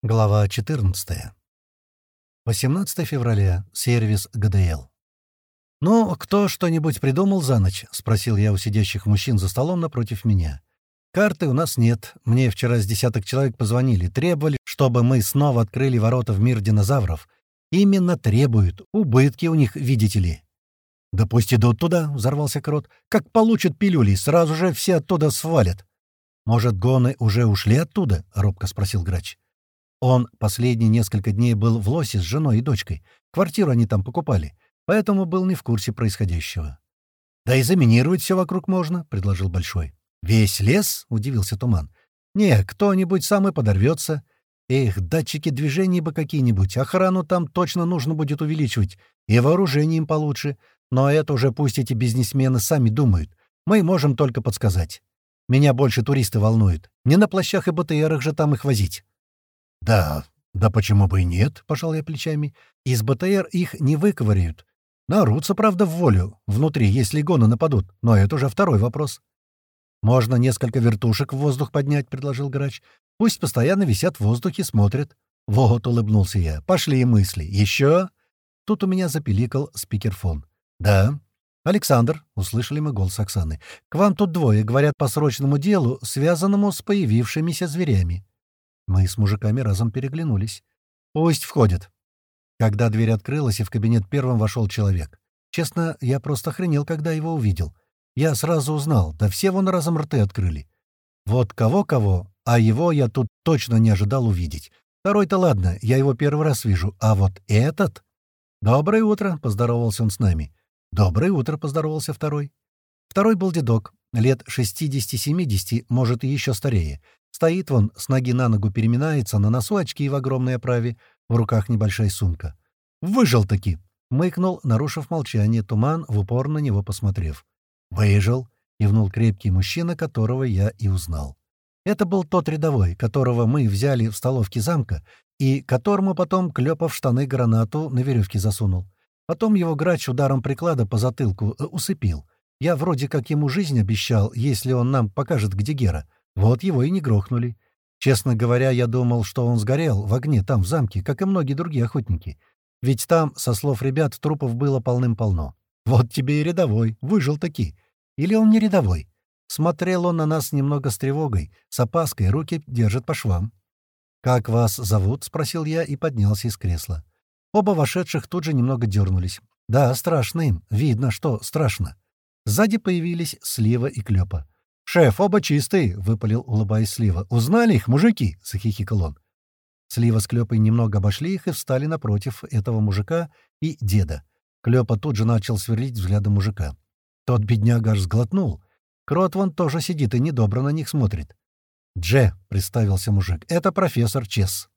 Глава 14. 18 февраля. Сервис ГДЛ. «Ну, кто что-нибудь придумал за ночь?» — спросил я у сидящих мужчин за столом напротив меня. «Карты у нас нет. Мне вчера с десяток человек позвонили, требовали, чтобы мы снова открыли ворота в мир динозавров. Именно требуют. Убытки у них, видите ли». «Да пусть идут туда», — взорвался Крот. «Как получат пилюли, сразу же все оттуда свалят». «Может, гоны уже ушли оттуда?» — робко спросил Грач. Он последние несколько дней был в Лосе с женой и дочкой. Квартиру они там покупали, поэтому был не в курсе происходящего. «Да и заминировать все вокруг можно», — предложил Большой. «Весь лес?» — удивился Туман. «Не, кто-нибудь сам и подорвется. Эх, датчики движений бы какие-нибудь. Охрану там точно нужно будет увеличивать. И вооружение им получше. Но это уже пусть эти бизнесмены сами думают. Мы можем только подсказать. Меня больше туристы волнуют. Не на плащах и БТРах же там их возить». «Да, да почему бы и нет?» — пожал я плечами. «Из БТР их не выковыряют. Нарутся, правда, в волю, внутри, если гоны нападут, но это уже второй вопрос». «Можно несколько вертушек в воздух поднять», — предложил грач. «Пусть постоянно висят в воздухе, смотрят». «Вот», — улыбнулся я, — «пошли мысли. Еще?» Тут у меня запеликал спикерфон. «Да». «Александр», — услышали мы голос Оксаны, — «к вам тут двое, говорят, по срочному делу, связанному с появившимися зверями». Мы с мужиками разом переглянулись. «Пусть входит». Когда дверь открылась, и в кабинет первым вошел человек. Честно, я просто охренел, когда его увидел. Я сразу узнал, да все вон разом рты открыли. Вот кого-кого, а его я тут точно не ожидал увидеть. Второй-то ладно, я его первый раз вижу, а вот этот... «Доброе утро», — поздоровался он с нами. «Доброе утро», — поздоровался второй. Второй был дедок, лет 60-70, может, и еще старее. Стоит вон, с ноги на ногу переминается, на носу очки в огромной оправе, в руках небольшая сумка. «Выжил-таки!» — мыкнул, нарушив молчание, туман, в упор на него посмотрев. «Выжил!» — кивнул крепкий мужчина, которого я и узнал. Это был тот рядовой, которого мы взяли в столовке замка, и которому потом Клёпов в штаны гранату на веревке засунул. Потом его грач ударом приклада по затылку э, усыпил. Я вроде как ему жизнь обещал, если он нам покажет, где Гера. Вот его и не грохнули. Честно говоря, я думал, что он сгорел в огне там, в замке, как и многие другие охотники. Ведь там, со слов ребят, трупов было полным-полно. Вот тебе и рядовой, выжил таки. Или он не рядовой? Смотрел он на нас немного с тревогой, с опаской, руки держит по швам. «Как вас зовут?» — спросил я и поднялся из кресла. Оба вошедших тут же немного дернулись. «Да, страшно им. Видно, что страшно». Сзади появились Слива и Клёпа. «Шеф, оба чистые!» — выпалил, улыбаясь Слива. «Узнали их, мужики?» — захихикал он. Слива с Клёпой немного обошли их и встали напротив этого мужика и деда. Клёпа тут же начал сверлить взглядом мужика. Тот бедняга аж сглотнул. Крот вон тоже сидит и недобро на них смотрит. «Дже», — представился мужик, — «это профессор Чес».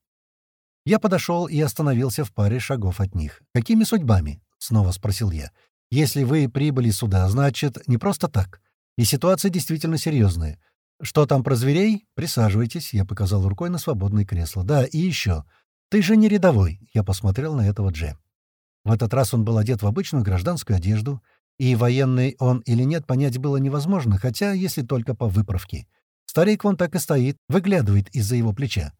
Я подошел и остановился в паре шагов от них. «Какими судьбами?» — снова спросил я. «Если вы прибыли сюда, значит, не просто так. И ситуация действительно серьезная. Что там про зверей? Присаживайтесь. Я показал рукой на свободное кресло. Да, и еще. Ты же не рядовой. Я посмотрел на этого Дже. В этот раз он был одет в обычную гражданскую одежду, и военный он или нет понять было невозможно, хотя если только по выправке. Старик вон так и стоит, выглядывает из-за его плеча.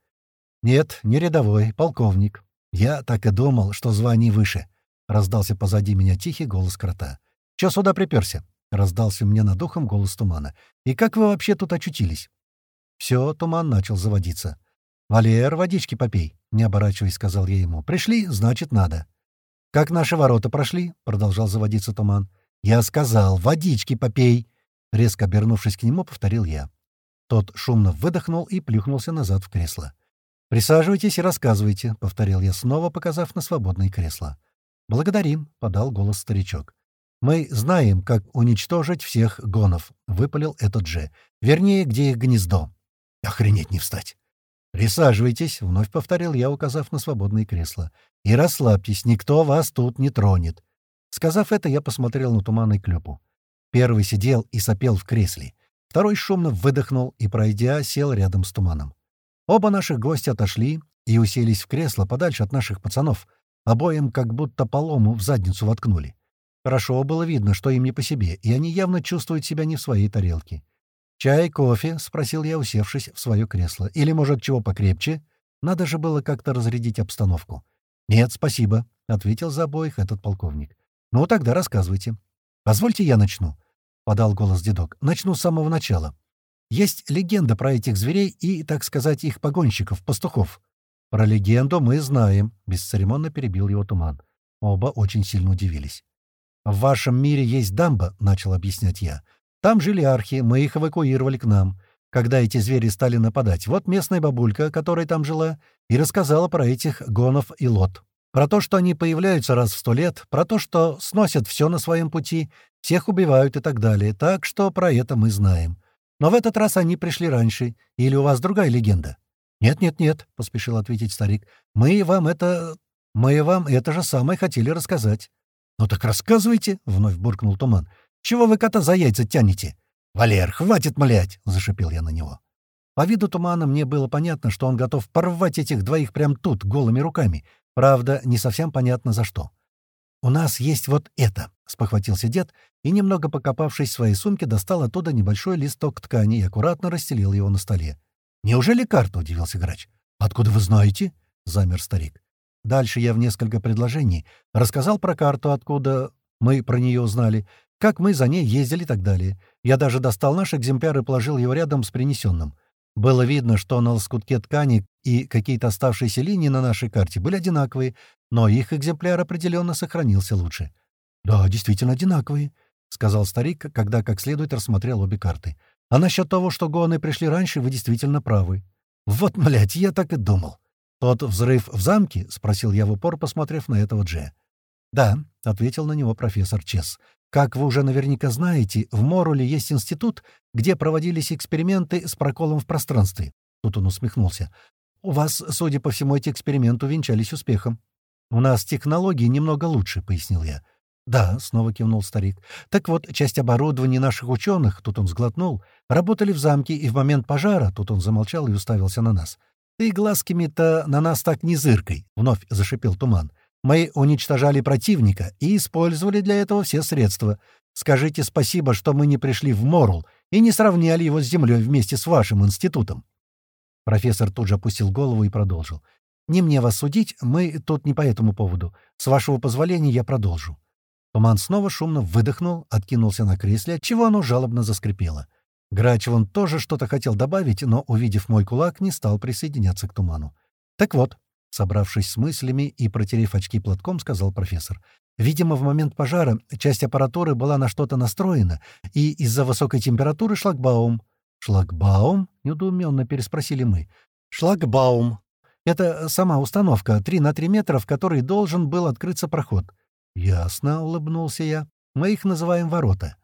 «Нет, не рядовой, полковник. Я так и думал, что звание выше», — раздался позади меня тихий голос крота. «Чё сюда приперся?» — раздался мне над ухом голос тумана. «И как вы вообще тут очутились?» Все, туман начал заводиться. «Валер, водички попей», — не оборачиваясь, сказал я ему. «Пришли, значит, надо». «Как наши ворота прошли?» — продолжал заводиться туман. «Я сказал, водички попей!» Резко обернувшись к нему, повторил я. Тот шумно выдохнул и плюхнулся назад в кресло. «Присаживайтесь и рассказывайте», — повторил я, снова показав на свободное кресло. «Благодарим», — подал голос старичок. «Мы знаем, как уничтожить всех гонов», — выпалил этот же. «Вернее, где их гнездо». «Охренеть не встать!» «Присаживайтесь», — вновь повторил я, указав на свободное кресло. «И расслабьтесь, никто вас тут не тронет». Сказав это, я посмотрел на туманный клёпу. Первый сидел и сопел в кресле. Второй шумно выдохнул и, пройдя, сел рядом с туманом. Оба наших гостя отошли и уселись в кресло подальше от наших пацанов. Обоим как будто полому в задницу воткнули. Хорошо было видно, что им не по себе, и они явно чувствуют себя не в своей тарелке. «Чай, кофе?» — спросил я, усевшись в свое кресло. «Или, может, чего покрепче?» Надо же было как-то разрядить обстановку. «Нет, спасибо», — ответил за обоих этот полковник. «Ну, тогда рассказывайте». «Позвольте я начну», — подал голос дедок. «Начну с самого начала. Есть легенда про этих зверей и, так сказать, их погонщиков, пастухов». «Про легенду мы знаем», — бесцеремонно перебил его туман. Оба очень сильно удивились. «В вашем мире есть дамба», — начал объяснять я. «Там жили архи, мы их эвакуировали к нам, когда эти звери стали нападать. Вот местная бабулька, которая там жила, и рассказала про этих гонов и лот. Про то, что они появляются раз в сто лет, про то, что сносят все на своем пути, всех убивают и так далее. Так что про это мы знаем. Но в этот раз они пришли раньше. Или у вас другая легенда?» «Нет-нет-нет», — поспешил ответить старик. «Мы вам это... Мы вам это же самое хотели рассказать». «Ну так рассказывайте», — вновь буркнул Туман. «Чего вы кота за яйца тянете?» «Валер, хватит млять!» — зашипел я на него. По виду Тумана мне было понятно, что он готов порвать этих двоих прямо тут, голыми руками. Правда, не совсем понятно за что. «У нас есть вот это», — спохватился дед, и, немного покопавшись в своей сумке, достал оттуда небольшой листок ткани и аккуратно расстелил его на столе. «Неужели карта?» — удивился грач. «Откуда вы знаете?» — замер старик. Дальше я в несколько предложений рассказал про карту, откуда мы про нее узнали, как мы за ней ездили и так далее. Я даже достал наш экземпляр и положил его рядом с принесенным. Было видно, что на лоскутке ткани и какие-то оставшиеся линии на нашей карте были одинаковые, но их экземпляр определенно сохранился лучше. «Да, действительно одинаковые», — сказал старик, когда как следует рассмотрел обе карты. «А насчет того, что гоны пришли раньше, вы действительно правы». «Вот, блядь, я так и думал». «Тот взрыв в замке?» — спросил я в упор, посмотрев на этого Дже. «Да», — ответил на него профессор Чес. «Как вы уже наверняка знаете, в Моруле есть институт, где проводились эксперименты с проколом в пространстве». Тут он усмехнулся. «У вас, судя по всему, эти эксперименты увенчались успехом». «У нас технологии немного лучше», — пояснил я. «Да», — снова кивнул старик. «Так вот, часть оборудования наших ученых, тут он сглотнул, работали в замке, и в момент пожара, тут он замолчал и уставился на нас, — «Ты глазками-то на нас так не зыркой», — вновь зашипел туман. «Мы уничтожали противника и использовали для этого все средства. Скажите спасибо, что мы не пришли в Морул и не сравняли его с землей вместе с вашим институтом». Профессор тут же опустил голову и продолжил. «Не мне вас судить, мы тут не по этому поводу. С вашего позволения я продолжу». Туман снова шумно выдохнул, откинулся на кресле, отчего оно жалобно заскрипело. Грачевон тоже что-то хотел добавить, но, увидев мой кулак, не стал присоединяться к туману. «Так вот», — собравшись с мыслями и протерев очки платком, сказал профессор, «видимо, в момент пожара часть аппаратуры была на что-то настроена, и из-за высокой температуры шлагбаум...» «Шлагбаум?» — недоуменно переспросили мы. «Шлагбаум. Это сама установка, 3 на 3 метра, в которой должен был открыться проход». «Ясно», — улыбнулся я. «Мы их называем ворота».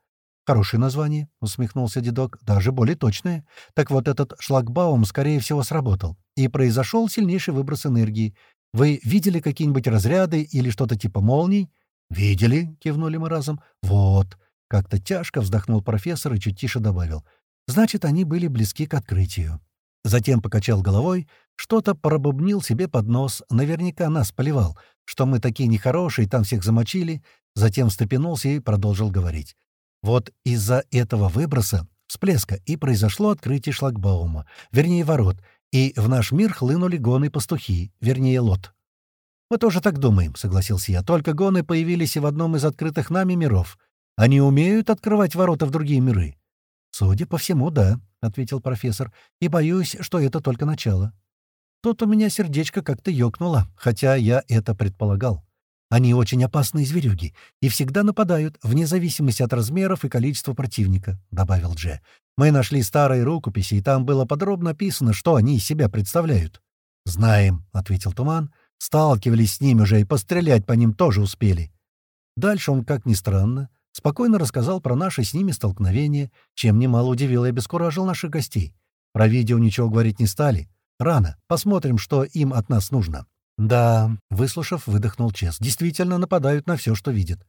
«Хорошее название», — усмехнулся дедок, — «даже более точное. Так вот, этот шлагбаум, скорее всего, сработал, и произошел сильнейший выброс энергии. Вы видели какие-нибудь разряды или что-то типа молний?» «Видели», — кивнули мы разом. «Вот». Как-то тяжко вздохнул профессор и чуть тише добавил. «Значит, они были близки к открытию». Затем покачал головой, что-то пробубнил себе под нос, наверняка нас поливал, что мы такие нехорошие, там всех замочили, затем встрепенулся и продолжил говорить. Вот из-за этого выброса, всплеска, и произошло открытие шлагбаума, вернее, ворот, и в наш мир хлынули гоны-пастухи, вернее, лот. «Мы тоже так думаем», — согласился я. «Только гоны появились и в одном из открытых нами миров. Они умеют открывать ворота в другие миры?» «Судя по всему, да», — ответил профессор. «И боюсь, что это только начало». Тут у меня сердечко как-то ёкнуло, хотя я это предполагал. Они очень опасные зверюги и всегда нападают, вне зависимости от размеров и количества противника», — добавил Дже. «Мы нашли старые рукописи, и там было подробно описано, что они из себя представляют». «Знаем», — ответил Туман. «Сталкивались с ними уже и пострелять по ним тоже успели». Дальше он, как ни странно, спокойно рассказал про наши с ними столкновения, чем немало удивил и обескуражил наших гостей. Про видео ничего говорить не стали. Рано. Посмотрим, что им от нас нужно. «Да», — выслушав, выдохнул Чес. «Действительно нападают на все, что видят».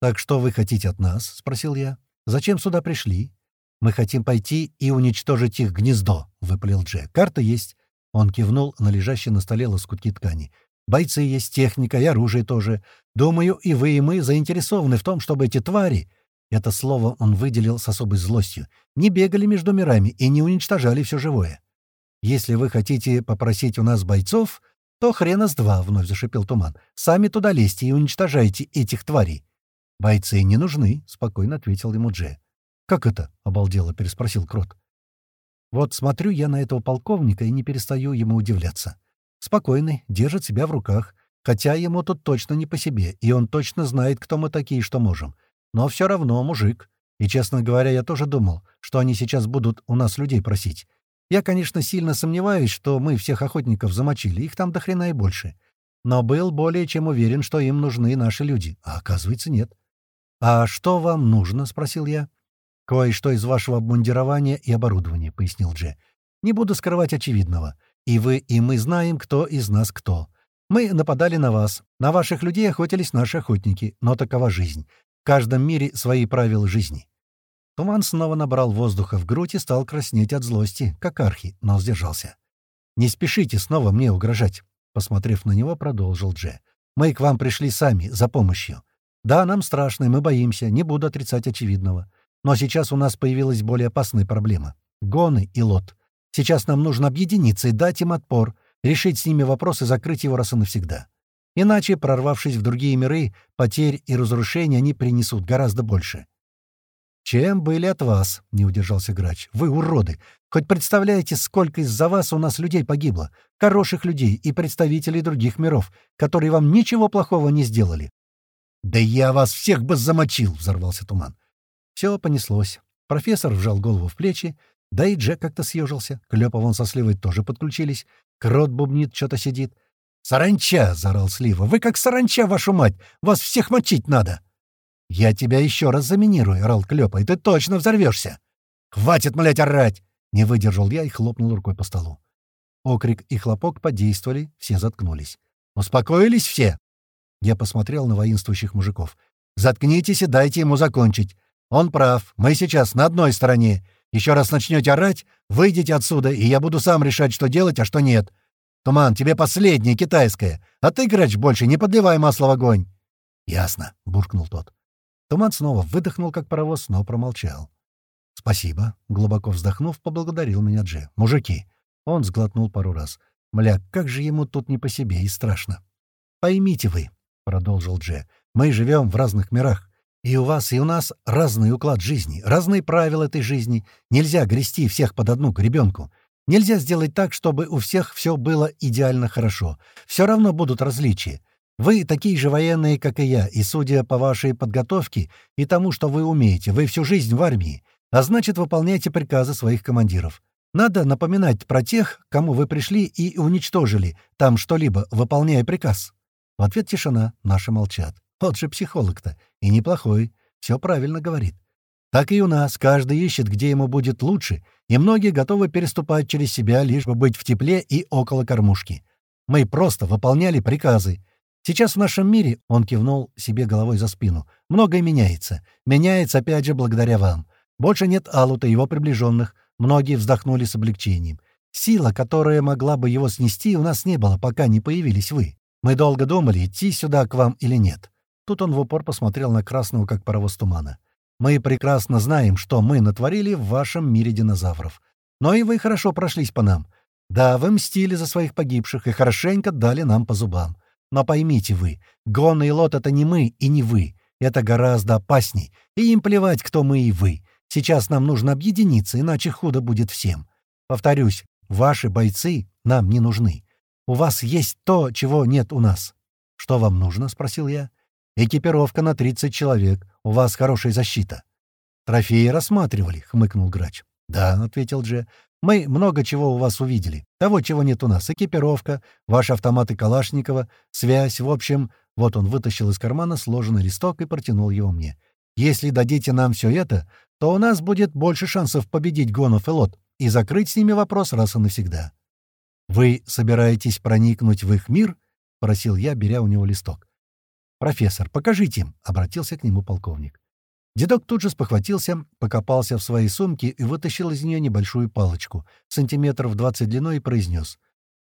«Так что вы хотите от нас?» — спросил я. «Зачем сюда пришли?» «Мы хотим пойти и уничтожить их гнездо», — выпалил Джек. «Карта есть». Он кивнул на лежащие на столе лоскутки ткани. «Бойцы есть, техника и оружие тоже. Думаю, и вы, и мы заинтересованы в том, чтобы эти твари...» Это слово он выделил с особой злостью. «Не бегали между мирами и не уничтожали все живое». Если вы хотите попросить у нас бойцов, то хрена с два, — вновь зашипел туман. Сами туда лезьте и уничтожайте этих тварей. Бойцы не нужны, — спокойно ответил ему Дже. «Как это?» — обалдело переспросил Крот. Вот смотрю я на этого полковника и не перестаю ему удивляться. Спокойный, держит себя в руках, хотя ему тут точно не по себе, и он точно знает, кто мы такие, что можем. Но все равно мужик. И, честно говоря, я тоже думал, что они сейчас будут у нас людей просить. Я, конечно, сильно сомневаюсь, что мы всех охотников замочили, их там до хрена и больше. Но был более чем уверен, что им нужны наши люди, а оказывается, нет. «А что вам нужно?» — спросил я. «Кое-что из вашего обмундирования и оборудования», — пояснил Дже. «Не буду скрывать очевидного. И вы, и мы знаем, кто из нас кто. Мы нападали на вас. На ваших людей охотились наши охотники. Но такова жизнь. В каждом мире свои правила жизни». Туман снова набрал воздуха в грудь и стал краснеть от злости, как архи, но сдержался. «Не спешите снова мне угрожать», — посмотрев на него, продолжил Дже. «Мы к вам пришли сами, за помощью. Да, нам страшно, мы боимся, не буду отрицать очевидного. Но сейчас у нас появилась более опасная проблема. Гоны и Лот. Сейчас нам нужно объединиться и дать им отпор, решить с ними вопрос и закрыть его раз и навсегда. Иначе, прорвавшись в другие миры, потерь и разрушений они принесут гораздо больше. «Чем были от вас?» — не удержался Грач. «Вы уроды! Хоть представляете, сколько из-за вас у нас людей погибло? Хороших людей и представителей других миров, которые вам ничего плохого не сделали». «Да я вас всех бы замочил!» — взорвался туман. Все понеслось. Профессор вжал голову в плечи, да и Джек как-то съежился. Клёпов он со Сливой тоже подключились. Крот бубнит, что-то сидит. «Саранча!» — заорал Слива. «Вы как саранча, вашу мать! Вас всех мочить надо!» «Я тебя еще раз заминирую!» — орал Клёпа. «И ты точно взорвешься!» «Хватит, млять, орать!» — не выдержал я и хлопнул рукой по столу. Окрик и хлопок подействовали, все заткнулись. «Успокоились все?» Я посмотрел на воинствующих мужиков. «Заткнитесь и дайте ему закончить. Он прав. Мы сейчас на одной стороне. Еще раз начнете орать, выйдите отсюда, и я буду сам решать, что делать, а что нет. Туман, тебе последнее, китайское. А ты, Грач, больше не подливай масло в огонь. Ясно, буркнул тот. Туман снова выдохнул, как паровоз, но промолчал. «Спасибо», — глубоко вздохнув, поблагодарил меня Дже. «Мужики». Он сглотнул пару раз. «Мля, как же ему тут не по себе и страшно». «Поймите вы», — продолжил Дже, — «мы живем в разных мирах. И у вас, и у нас разный уклад жизни, разные правила этой жизни. Нельзя грести всех под одну к ребенку. Нельзя сделать так, чтобы у всех все было идеально хорошо. Все равно будут различия. Вы такие же военные, как и я, и, судя по вашей подготовке и тому, что вы умеете, вы всю жизнь в армии, а значит, выполняете приказы своих командиров. Надо напоминать про тех, кому вы пришли и уничтожили там что-либо, выполняя приказ. В ответ тишина, наши молчат. Вот же психолог-то. И неплохой. Все правильно говорит. Так и у нас. Каждый ищет, где ему будет лучше, и многие готовы переступать через себя, лишь бы быть в тепле и около кормушки. Мы просто выполняли приказы. Сейчас в нашем мире, — он кивнул себе головой за спину, — многое меняется. Меняется, опять же, благодаря вам. Больше нет Алута и его приближенных. Многие вздохнули с облегчением. Сила, которая могла бы его снести, у нас не было, пока не появились вы. Мы долго думали, идти сюда к вам или нет. Тут он в упор посмотрел на красного, как паровоз тумана. «Мы прекрасно знаем, что мы натворили в вашем мире динозавров. Но и вы хорошо прошлись по нам. Да, вы мстили за своих погибших и хорошенько дали нам по зубам. Но поймите вы, Гон и Лот — это не мы и не вы. Это гораздо опасней. И им плевать, кто мы и вы. Сейчас нам нужно объединиться, иначе худо будет всем. Повторюсь, ваши бойцы нам не нужны. У вас есть то, чего нет у нас. «Что вам нужно?» — спросил я. Экипировка на 30 человек. У вас хорошая защита». «Трофеи рассматривали», — хмыкнул грач. «Да», — ответил Дже. «Мы много чего у вас увидели. Того, чего нет у нас. Экипировка, ваши автоматы Калашникова, связь, в общем...» Вот он вытащил из кармана сложенный листок и протянул его мне. «Если дадите нам все это, то у нас будет больше шансов победить Гонов и Лот и закрыть с ними вопрос раз и навсегда». «Вы собираетесь проникнуть в их мир?» — просил я, беря у него листок. «Профессор, покажите им!» — обратился к нему полковник. Дедок тут же спохватился, покопался в своей сумке и вытащил из нее небольшую палочку, сантиметров двадцать длиной, и произнес.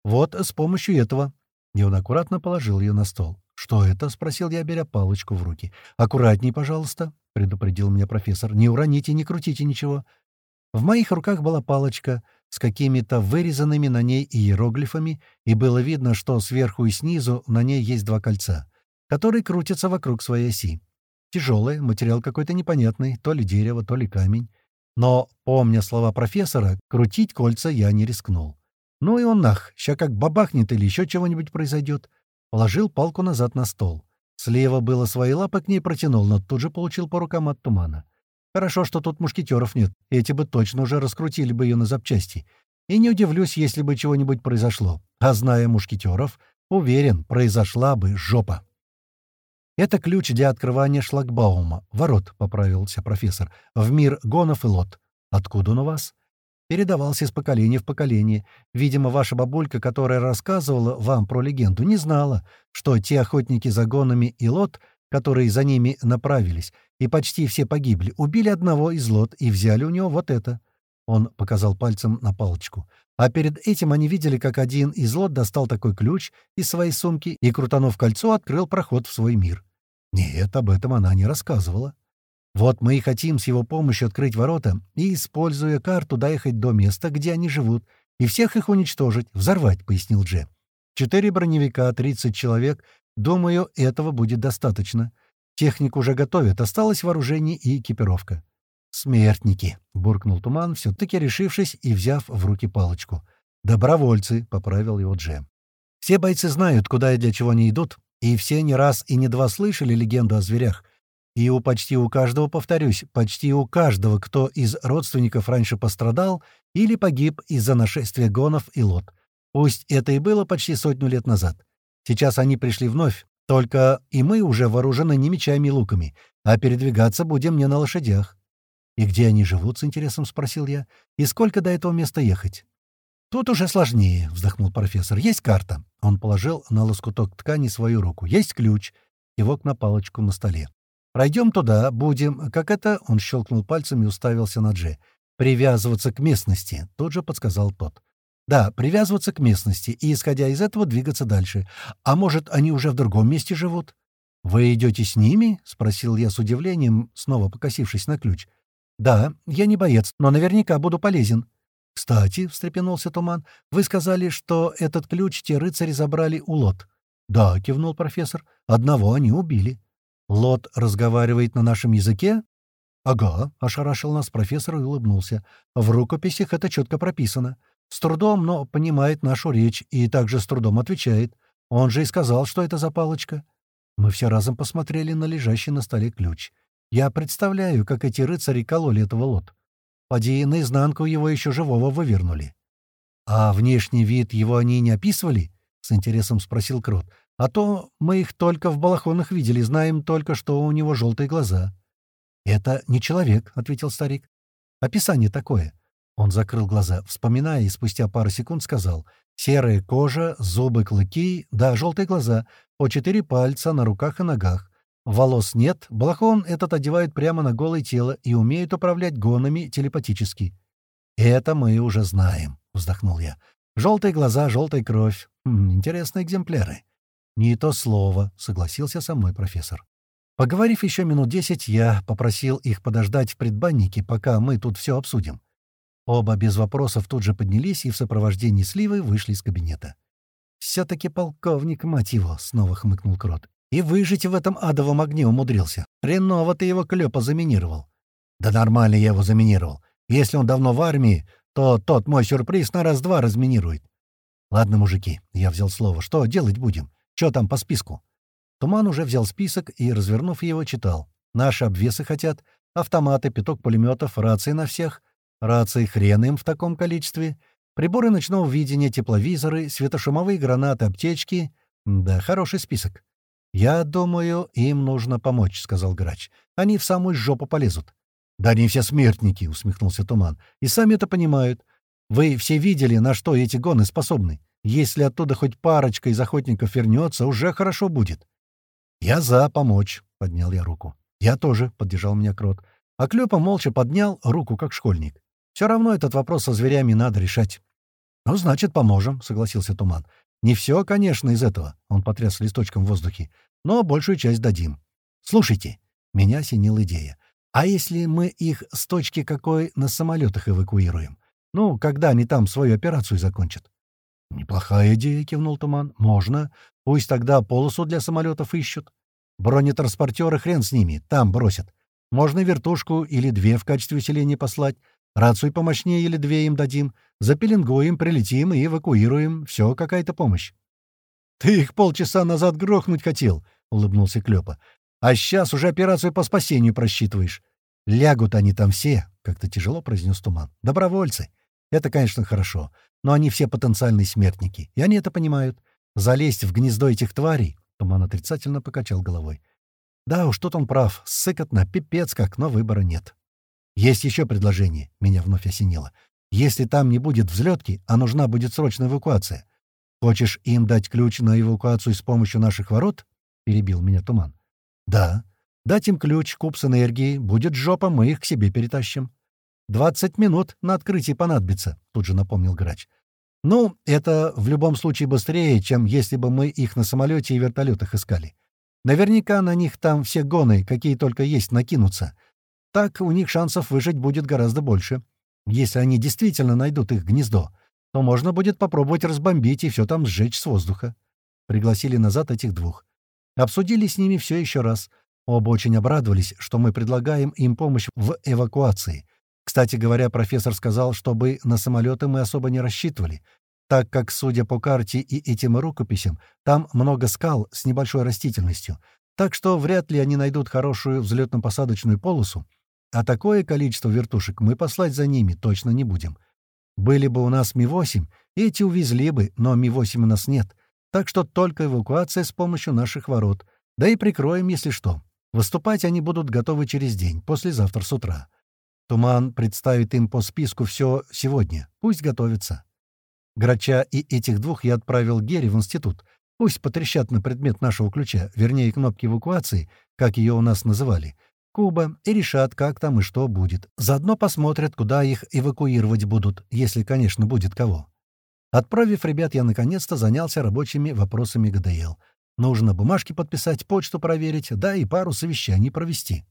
«Вот с помощью этого». И он аккуратно положил ее на стол. «Что это?» — спросил я, беря палочку в руки. «Аккуратней, пожалуйста», — предупредил меня профессор. «Не уроните, не крутите ничего». В моих руках была палочка, с какими-то вырезанными на ней иероглифами, и было видно, что сверху и снизу на ней есть два кольца, которые крутятся вокруг своей оси. Тяжелое, материал какой-то непонятный, то ли дерево, то ли камень. Но, помня слова профессора, крутить кольца я не рискнул. Ну и он нах, ща как бабахнет или еще чего-нибудь произойдет. Положил палку назад на стол. Слева было свои лапы к ней протянул, но тут же получил по рукам от тумана. Хорошо, что тут мушкетеров нет. Эти бы точно уже раскрутили бы ее на запчасти. И не удивлюсь, если бы чего-нибудь произошло. А зная мушкетеров, уверен, произошла бы жопа. «Это ключ для открывания шлагбаума. Ворот», — поправился профессор. «В мир гонов и лот. Откуда он у вас?» передавался из поколения в поколение. Видимо, ваша бабулька, которая рассказывала вам про легенду, не знала, что те охотники за гонами и лот, которые за ними направились, и почти все погибли, убили одного из лот и взяли у него вот это. Он показал пальцем на палочку. А перед этим они видели, как один из лот достал такой ключ из своей сумки и, крутанув кольцо, открыл проход в свой мир. Нет, об этом она не рассказывала. Вот мы и хотим с его помощью открыть ворота и, используя карту, доехать до места, где они живут, и всех их уничтожить, взорвать», — пояснил Дже. «Четыре броневика, 30 человек. Думаю, этого будет достаточно. Техник уже готовят, осталось вооружение и экипировка». «Смертники», — буркнул Туман, все-таки решившись и взяв в руки палочку. «Добровольцы», — поправил его Дже. «Все бойцы знают, куда и для чего они идут, и все не раз и не два слышали легенду о зверях, и у почти у каждого, повторюсь, почти у каждого, кто из родственников раньше пострадал или погиб из-за нашествия гонов и лот. Пусть это и было почти сотню лет назад. Сейчас они пришли вновь, только и мы уже вооружены не мечами и луками, а передвигаться будем не на лошадях. «И где они живут?» — с интересом спросил я. «И сколько до этого места ехать?» «Тут уже сложнее», — вздохнул профессор. «Есть карта». Он положил на лоскуток ткани свою руку. «Есть ключ». Кивок на палочку на столе. Пройдем туда, будем, как это...» — он щелкнул пальцем и уставился на Дже. «Привязываться к местности», — тут же подсказал тот. «Да, привязываться к местности и, исходя из этого, двигаться дальше. А может, они уже в другом месте живут?» «Вы идете с ними?» — спросил я с удивлением, снова покосившись на ключ. «Да, я не боец, но наверняка буду полезен». «Кстати», — встрепенулся Туман, — «вы сказали, что этот ключ те рыцари забрали у лот». «Да», — кивнул профессор, — «одного они убили». «Лот разговаривает на нашем языке?» «Ага», — ошарашил нас профессор и улыбнулся. «В рукописях это четко прописано. С трудом, но понимает нашу речь и также с трудом отвечает. Он же и сказал, что это за палочка». Мы все разом посмотрели на лежащий на столе ключ. Я представляю, как эти рыцари кололи этого лот. Поди, наизнанку его еще живого вывернули. «А внешний вид его они не описывали?» — с интересом спросил Крот. А то мы их только в балахонах видели, знаем только, что у него желтые глаза». «Это не человек», — ответил старик. «Описание такое». Он закрыл глаза, вспоминая, и спустя пару секунд сказал. «Серая кожа, зубы, клыки, да, желтые глаза, по четыре пальца на руках и ногах. Волос нет, балахон этот одевают прямо на голое тело и умеют управлять гонами телепатически». «Это мы уже знаем», — вздохнул я. «Желтые глаза, желтая кровь. Хм, интересные экземпляры». «Не то слово», — согласился со мной профессор. Поговорив еще минут десять, я попросил их подождать в предбаннике, пока мы тут все обсудим. Оба без вопросов тут же поднялись и в сопровождении Сливы вышли из кабинета. «Все-таки полковник, мать его!» — снова хмыкнул Крот. «И выжить в этом адовом огне умудрился. Хреново ты его клёпа заминировал». «Да нормально я его заминировал. Если он давно в армии, то тот мой сюрприз на раз-два разминирует». «Ладно, мужики», — я взял слово, — «что делать будем? Что там по списку?» Туман уже взял список и, развернув его, читал. «Наши обвесы хотят. Автоматы, пяток пулеметов, рации на всех. Рации хрен им в таком количестве. Приборы ночного видения, тепловизоры, светошумовые гранаты, аптечки. Да, хороший список». «Я думаю, им нужно помочь», — сказал Грач. «Они в самую жопу полезут». «Да они все смертники», — усмехнулся Туман. «И сами это понимают. Вы все видели, на что эти гоны способны. Если оттуда хоть парочка из охотников вернется, уже хорошо будет. «Я за помочь», — поднял я руку. «Я тоже», — поддержал меня Крот. А Клёпа молча поднял руку, как школьник. «Все равно этот вопрос со зверями надо решать». «Ну, значит, поможем», — согласился Туман. «Не все, конечно, из этого», — он потряс листочком в воздухе, «но большую часть дадим. Слушайте, меня осенила идея. А если мы их с точки какой на самолетах эвакуируем? Ну, когда они там свою операцию закончат?» «Неплохая идея», — кивнул Туман. «Можно. Пусть тогда полосу для самолетов ищут. Бронетранспортеры хрен с ними, там бросят. Можно вертушку или две в качестве усиления послать. Рацию помощнее или две им дадим. Запеленгуем, прилетим и эвакуируем. Все, какая-то помощь». «Ты их полчаса назад грохнуть хотел», — улыбнулся Клёпа. «А сейчас уже операцию по спасению просчитываешь. Лягут они там все», — как-то тяжело произнес Туман. «Добровольцы. Это, конечно, хорошо. Но они все потенциальные смертники. И они это понимают. Залезть в гнездо этих тварей...» Туман отрицательно покачал головой. «Да уж, тут он прав. Сыкотно, пипец как, но выбора нет». «Есть еще предложение», — меня вновь осенило. «Если там не будет взлетки, а нужна будет срочная эвакуация, «Хочешь им дать ключ на эвакуацию с помощью наших ворот?» — перебил меня Туман. «Да. Дать им ключ, куб с энергией. Будет жопа, мы их к себе перетащим». «Двадцать минут на открытие понадобится», — тут же напомнил Грач. «Ну, это в любом случае быстрее, чем если бы мы их на самолете и вертолетах искали. Наверняка на них там все гоны, какие только есть, накинутся. Так у них шансов выжить будет гораздо больше, если они действительно найдут их гнездо то можно будет попробовать разбомбить и все там сжечь с воздуха. Пригласили назад этих двух. Обсудили с ними все еще раз. Оба очень обрадовались, что мы предлагаем им помощь в эвакуации. Кстати говоря, профессор сказал, чтобы на самолеты мы особо не рассчитывали, так как, судя по карте и этим рукописям, там много скал с небольшой растительностью, так что вряд ли они найдут хорошую взлетно-посадочную полосу, а такое количество вертушек мы послать за ними точно не будем. Были бы у нас Ми-8, эти увезли бы, но Ми-8 у нас нет. Так что только эвакуация с помощью наших ворот. Да и прикроем, если что. Выступать они будут готовы через день, послезавтра с утра. Туман представит им по списку все сегодня. Пусть готовятся. Грача и этих двух я отправил Герри в институт. Пусть потрещат на предмет нашего ключа, вернее, кнопки эвакуации, как ее у нас называли — Куба и решат, как там и что будет. Заодно посмотрят, куда их эвакуировать будут, если, конечно, будет кого. Отправив ребят, я наконец-то занялся рабочими вопросами ГДЛ. Нужно бумажки подписать, почту проверить, да и пару совещаний провести.